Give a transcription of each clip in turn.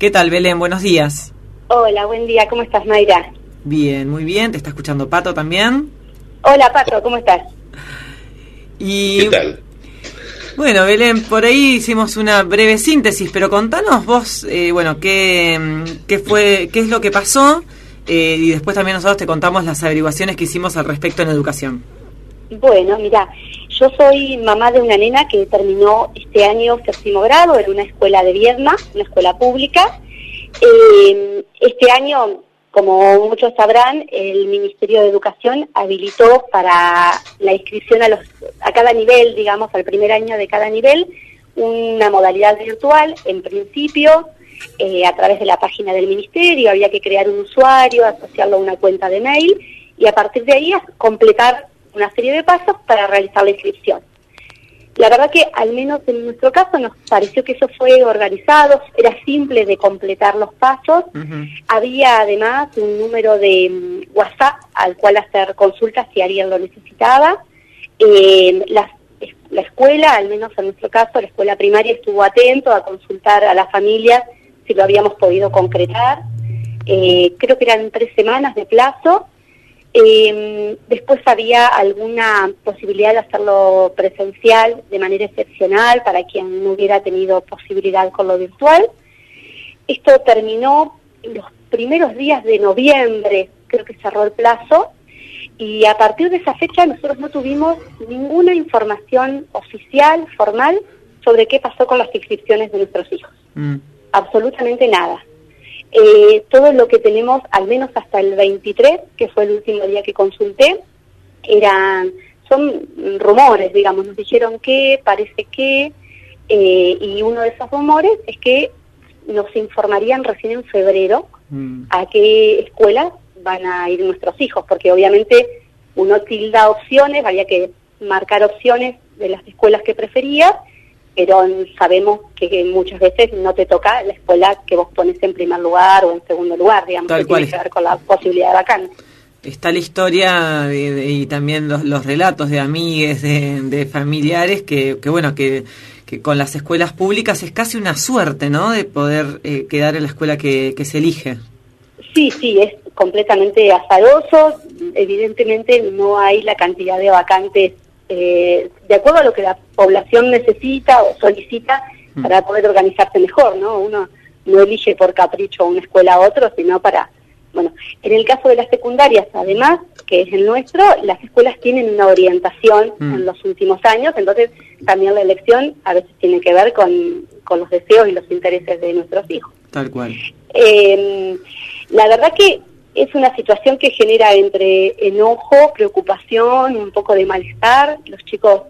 ¿Qué tal, Belén? Buenos días. Hola, buen día. ¿Cómo estás, Mayra? Bien, muy bien. ¿Te está escuchando Pato también? Hola, Pato. ¿Cómo estás? Y... ¿Qué tal? Bueno, Belén, por ahí hicimos una breve síntesis, pero contanos vos, eh, bueno, qué, qué fue, qué es lo que pasó eh, y después también nosotros te contamos las averiguaciones que hicimos al respecto en educación. Bueno, mira, yo soy mamá de una nena que terminó este año séptimo grado en una escuela de Viedma, una escuela pública. Eh, este año, como muchos sabrán, el Ministerio de Educación habilitó para la inscripción a, los, a cada nivel, digamos, al primer año de cada nivel, una modalidad virtual, en principio, eh, a través de la página del Ministerio, había que crear un usuario, asociarlo a una cuenta de mail y a partir de ahí completar una serie de pasos para realizar la inscripción. La verdad que al menos en nuestro caso nos pareció que eso fue organizado, era simple de completar los pasos. Había además un número de mm, WhatsApp al cual hacer consultas si alguien lo necesitaba. Eh, la, la, escuela, al menos en nuestro caso, la escuela primaria estuvo atento a consultar a las familias si lo habíamos podido concretar. Eh, creo que eran tres semanas de plazo eh, después había alguna posibilidad de hacerlo presencial de manera excepcional para quien no hubiera tenido posibilidad con lo virtual. Esto terminó en los primeros días de noviembre, creo que cerró el plazo, y a partir de esa fecha nosotros no tuvimos ninguna información oficial, formal, sobre qué pasó con las inscripciones de nuestros hijos. Mm. Absolutamente nada. Eh, todo lo que tenemos, al menos hasta el 23, que fue el último día que consulté, eran, son rumores, digamos, nos dijeron que, parece que, eh, y uno de esos rumores es que nos informarían recién en febrero mm. a qué escuelas van a ir nuestros hijos, porque obviamente uno tilda opciones, había que marcar opciones de las escuelas que prefería pero sabemos que muchas veces no te toca la escuela que vos pones en primer lugar o en segundo lugar, digamos, que tiene que ver con la posibilidad de vacante. Está la historia y también los, relatos de amigues, de, familiares, que, bueno, que, con las escuelas públicas es casi una suerte, ¿no?, de poder eh, quedar en la escuela que, que se elige. Sí, sí, es completamente azaroso. Evidentemente no hay la cantidad de vacantes eh, de acuerdo a lo que la población necesita o solicita mm. para poder organizarse mejor, ¿no? Uno no elige por capricho una escuela a otro, sino para, bueno, en el caso de las secundarias, además, que es el nuestro, las escuelas tienen una orientación mm. en los últimos años, entonces también la elección a veces tiene que ver con, con los deseos y los intereses de nuestros hijos. Tal cual. Eh, la verdad que es una situación que genera entre enojo, preocupación, un poco de malestar. Los chicos,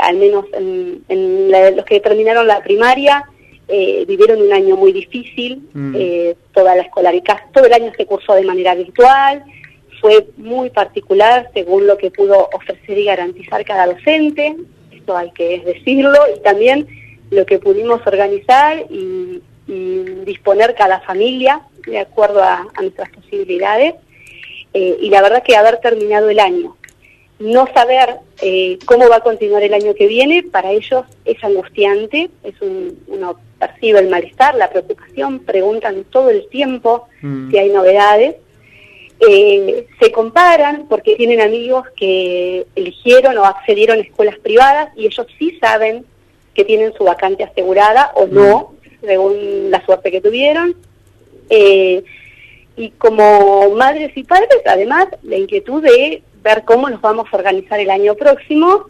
al menos en, los que terminaron la primaria, eh, vivieron un año muy difícil. Mm. Eh, toda la escolaridad, todo el año se cursó de manera virtual. Fue muy particular según lo que pudo ofrecer y garantizar cada docente. Esto hay que decirlo. Y también lo que pudimos organizar y disponer cada familia de acuerdo a, nuestras posibilidades. Eh, y la verdad que haber terminado el año, no saber eh, cómo va a continuar el año que viene, para ellos es angustiante, es uno percibe el malestar, la preocupación, preguntan todo el tiempo mm. si hay novedades. Eh, se comparan porque tienen amigos que eligieron o accedieron a escuelas privadas y ellos sí saben que tienen su vacante asegurada o no, mm. según la suerte que tuvieron. Eh, y como madres y padres, además, la inquietud de ver cómo nos vamos a organizar el año próximo,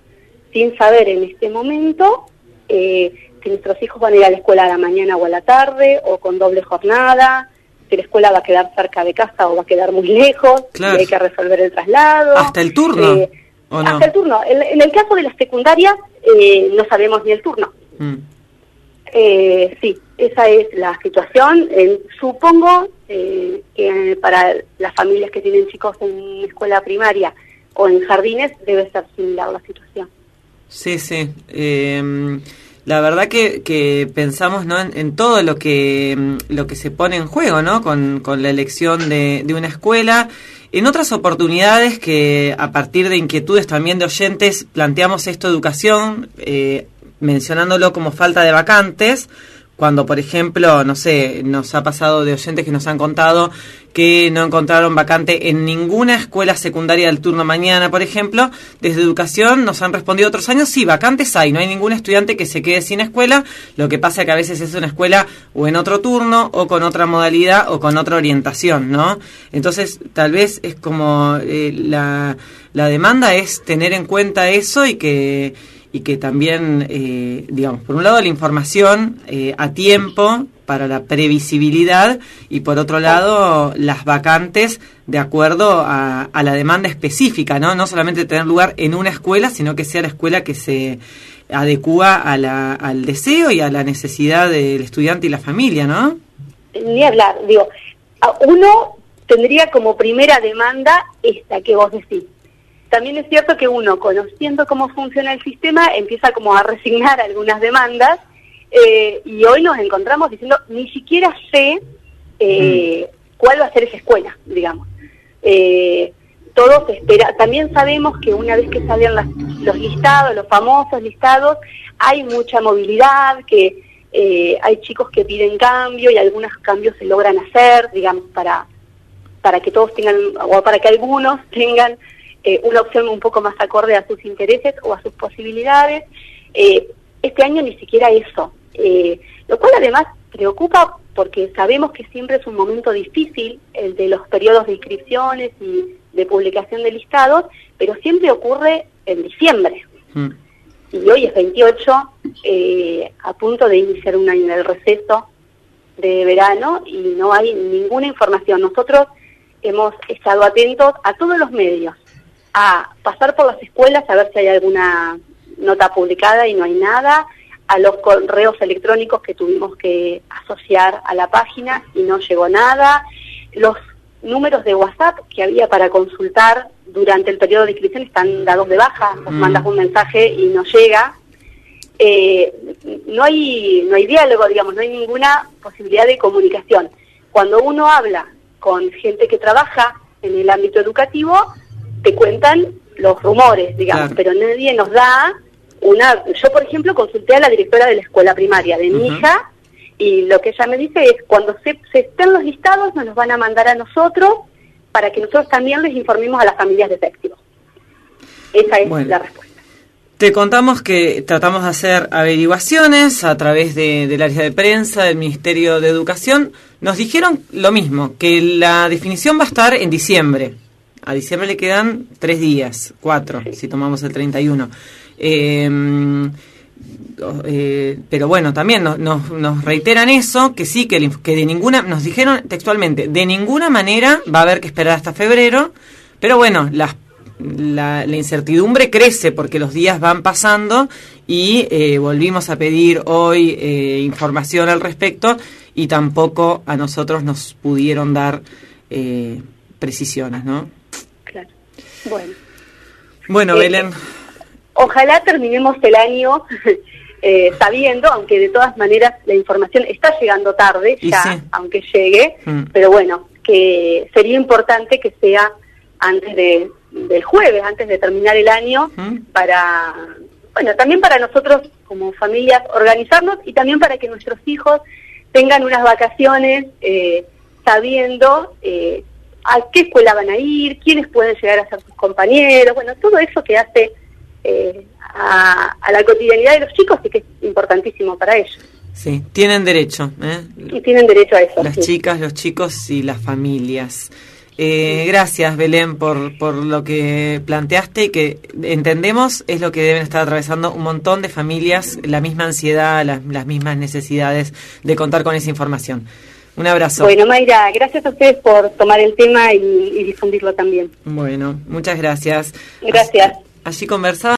sin saber en este momento eh, si nuestros hijos van a ir a la escuela a la mañana o a la tarde, o con doble jornada, si la escuela va a quedar cerca de casa o va a quedar muy lejos, si hay que resolver el traslado. ¿Hasta el turno? Eh, hasta el turno. En, el caso de las secundarias, eh, no sabemos ni el turno. Mm. Eh, sí, esa es la situación. supongo eh, que para las familias que tienen chicos en escuela primaria o en jardines debe ser similar la situación. Sí, sí. Em, la verdad que, que pensamos ¿no? En, todo lo que, em, lo que se pone en juego ¿no? con, con la elección de, de una escuela. En otras oportunidades que a partir de inquietudes también de oyentes planteamos esto educación, eh, mencionándolo como falta de vacantes, cuando, por ejemplo, no sé, nos ha pasado de oyentes que nos han contado que no encontraron vacante en ninguna escuela secundaria del turno mañana, por ejemplo, desde educación nos han respondido otros años, sí, vacantes hay, no hay ningún estudiante que se quede sin escuela, lo que pasa que a veces es una escuela o en otro turno o con otra modalidad o con otra orientación, ¿no? Entonces, tal vez es como eh, la, la demanda es tener en cuenta eso y que y que también, eh, digamos, por un lado la información eh, a tiempo para la previsibilidad y por otro lado las vacantes de acuerdo a, la demanda específica, ¿no? No solamente tener lugar en una escuela, sino que sea la escuela que se adecua a la, al deseo y a la necesidad del estudiante y la familia, ¿no? Ni hablar, digo, uno tendría como primera demanda esta que vos decís, también es cierto que uno, conociendo cómo funciona el sistema, empieza como a resignar algunas demandas eh, y hoy nos encontramos diciendo, ni siquiera sé eh, cuál va a ser esa escuela, digamos. Eh, todo se espera. También sabemos que una vez que salen los listados, los famosos listados, hay mucha movilidad, que hay chicos que piden cambio y algunos cambios se logran hacer, digamos, para, para que todos tengan, o para que algunos tengan eh, una opción un poco más acorde a sus intereses o a sus posibilidades. Eh, este año ni siquiera eso, eh, lo cual además preocupa porque sabemos que siempre es un momento difícil el de los periodos de inscripciones y de publicación de listados, pero siempre ocurre en diciembre. Mm. Y hoy es 28, a punto de iniciar un año del receso de verano y no hay ninguna información. Nosotros hemos estado atentos a todos los medios, a pasar por las escuelas a ver si hay alguna nota publicada y no hay nada, a los correos electrónicos que tuvimos que asociar a la página y no llegó nada, los números de WhatsApp que había para consultar durante el periodo de inscripción están dados de baja, mm. mandas un mensaje y no llega. Eh, no hay no hay diálogo, digamos, no hay ninguna posibilidad de comunicación. Cuando uno habla con gente que trabaja en el ámbito educativo, te cuentan los rumores, digamos, pero nadie nos da una... Yo, por ejemplo, consulté a la directora de la escuela primaria de mi hija y lo que ella me dice es, cuando se, estén los listados, nos los van a mandar a nosotros para que nosotros también les informemos a las familias de efectivo. Esa es la respuesta. Te contamos que tratamos de hacer averiguaciones a través de, del área de prensa del Ministerio de Educación. Nos dijeron lo mismo, que la definición va a estar en diciembre. A diciembre le quedan tres días, cuatro, si tomamos el 31. Em, eh, pero bueno, también nos, nos, reiteran eso, que sí, que, que de ninguna, nos dijeron textualmente, de ninguna manera va a haber que esperar hasta febrero, pero bueno, la, la, incertidumbre crece porque los días van pasando y eh, volvimos a pedir hoy eh, información al respecto y tampoco a nosotros nos pudieron dar precisiones, ¿no? Bueno. Bueno, eh, Belén. Ojalá terminemos el año eh, sabiendo, aunque de todas maneras la información está llegando tarde, ya, aunque llegue, mm. pero bueno, que sería importante que sea antes de, del jueves, antes de terminar el año, mm. para, bueno, también para nosotros como familias organizarnos y también para que nuestros hijos tengan unas vacaciones eh, sabiendo eh, a qué escuela van a ir, quiénes pueden llegar a ser sus compañeros, bueno, todo eso que hace eh, a, la cotidianidad de los chicos y que es importantísimo para ellos. Sí, tienen derecho. ¿eh? Y tienen derecho a eso. Las chicas, los chicos y las familias. Eh, gracias, Belén, por, por lo que planteaste y que entendemos es lo que deben estar atravesando un montón de familias, la misma ansiedad, las, las mismas necesidades de contar con esa información. Un abrazo. Bueno, Mayra, gracias a ustedes por tomar el tema y, difundirlo también. Bueno, muchas gracias. Gracias. Allí conversaba.